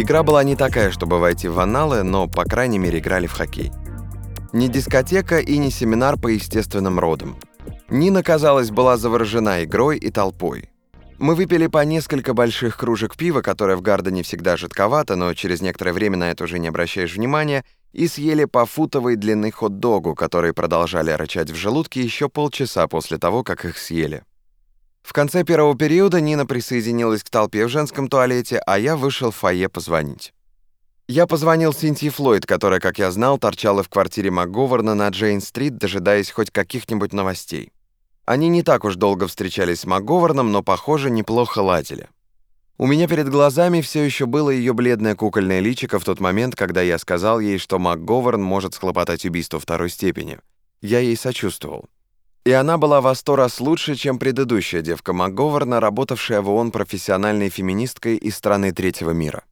Игра была не такая, чтобы войти в аналы, но, по крайней мере, играли в хоккей. Не дискотека и не семинар по естественным родам. Нина, казалось, была заворожена игрой и толпой. Мы выпили по несколько больших кружек пива, которое в Гардене всегда жидковато, но через некоторое время на это уже не обращаешь внимания, и съели по футовой длины хот-догу, которые продолжали рычать в желудке еще полчаса после того, как их съели. В конце первого периода Нина присоединилась к толпе в женском туалете, а я вышел в фойе позвонить. Я позвонил Синтии Флойд, которая, как я знал, торчала в квартире МакГоварна на Джейн-стрит, дожидаясь хоть каких-нибудь новостей. Они не так уж долго встречались с МакГоварном, но, похоже, неплохо ладили. У меня перед глазами все еще было ее бледное кукольное личико в тот момент, когда я сказал ей, что МакГоварн может схлопотать убийство второй степени. Я ей сочувствовал. И она была во сто раз лучше, чем предыдущая девка МакГоварна, работавшая в ООН профессиональной феминисткой из страны третьего мира.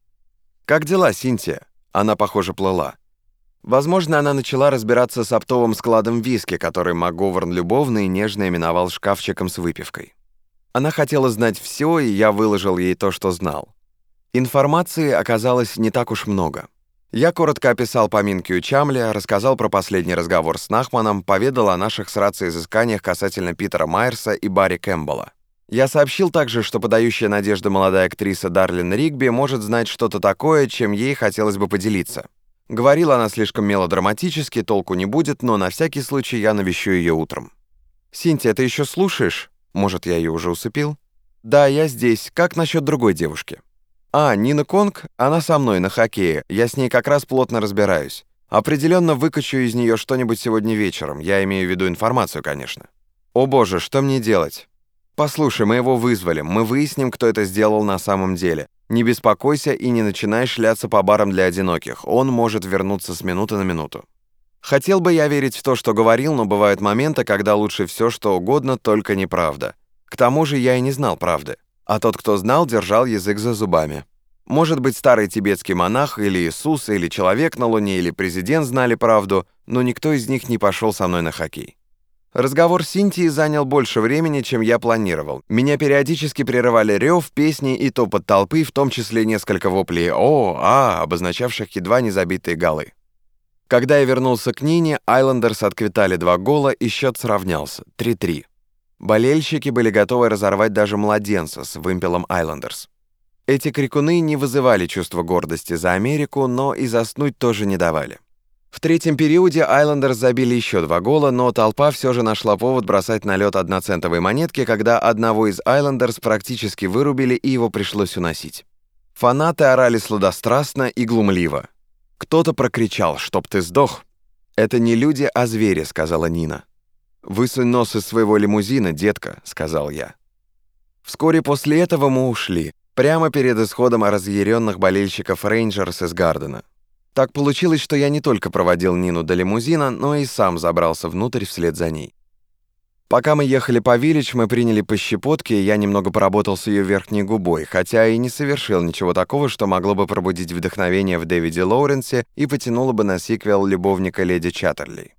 «Как дела, Синтия?» Она, похоже, плыла. Возможно, она начала разбираться с оптовым складом виски, который МакГоверн любовно и нежно именовал шкафчиком с выпивкой. Она хотела знать все, и я выложил ей то, что знал. Информации оказалось не так уж много. Я коротко описал поминки у Чамля, рассказал про последний разговор с Нахманом, поведал о наших с изысканиях касательно Питера Майерса и Барри Кэмпбелла. Я сообщил также, что подающая надежды молодая актриса Дарлин Ригби может знать что-то такое, чем ей хотелось бы поделиться. Говорила она слишком мелодраматически, толку не будет, но на всякий случай я навещу ее утром. «Синтия, ты еще слушаешь? Может, я ее уже усыпил?» «Да, я здесь. Как насчет другой девушки?» «А, Нина Конг? Она со мной на хоккее. Я с ней как раз плотно разбираюсь. Определенно выкачу из нее что-нибудь сегодня вечером. Я имею в виду информацию, конечно». «О боже, что мне делать?» «Послушай, мы его вызвали. Мы выясним, кто это сделал на самом деле. Не беспокойся и не начинай шляться по барам для одиноких. Он может вернуться с минуты на минуту». Хотел бы я верить в то, что говорил, но бывают моменты, когда лучше все, что угодно, только неправда. К тому же я и не знал правды. А тот, кто знал, держал язык за зубами. Может быть, старый тибетский монах, или Иисус, или человек на Луне, или президент знали правду, но никто из них не пошел со мной на хоккей. Разговор с Синтией занял больше времени, чем я планировал. Меня периодически прерывали рев, песни и топот толпы, в том числе несколько воплей «О», «А», обозначавших едва не забитые голы. Когда я вернулся к Нине, Айлендерс отквитали два гола, и счет сравнялся — 3-3. Болельщики были готовы разорвать даже младенца с вымпелом Айлендерс. Эти крикуны не вызывали чувства гордости за Америку, но и заснуть тоже не давали. В третьем периоде Айлендерс забили еще два гола, но толпа все же нашла повод бросать на лед одноцентовые монетки, когда одного из Айлендерс практически вырубили и его пришлось уносить. Фанаты орали сладострастно и глумливо. Кто-то прокричал «Чтоб ты сдох!» «Это не люди, а звери», — сказала Нина. «Высунь нос из своего лимузина, детка», — сказал я. Вскоре после этого мы ушли, прямо перед исходом разъяренных болельщиков Рейнджерс из Гардена. Так получилось, что я не только проводил Нину до лимузина, но и сам забрался внутрь вслед за ней. Пока мы ехали по Виллидж, мы приняли по щепотке, и я немного поработал с ее верхней губой, хотя и не совершил ничего такого, что могло бы пробудить вдохновение в Дэвиде Лоуренсе и потянуло бы на сиквел «Любовника леди Чаттерли».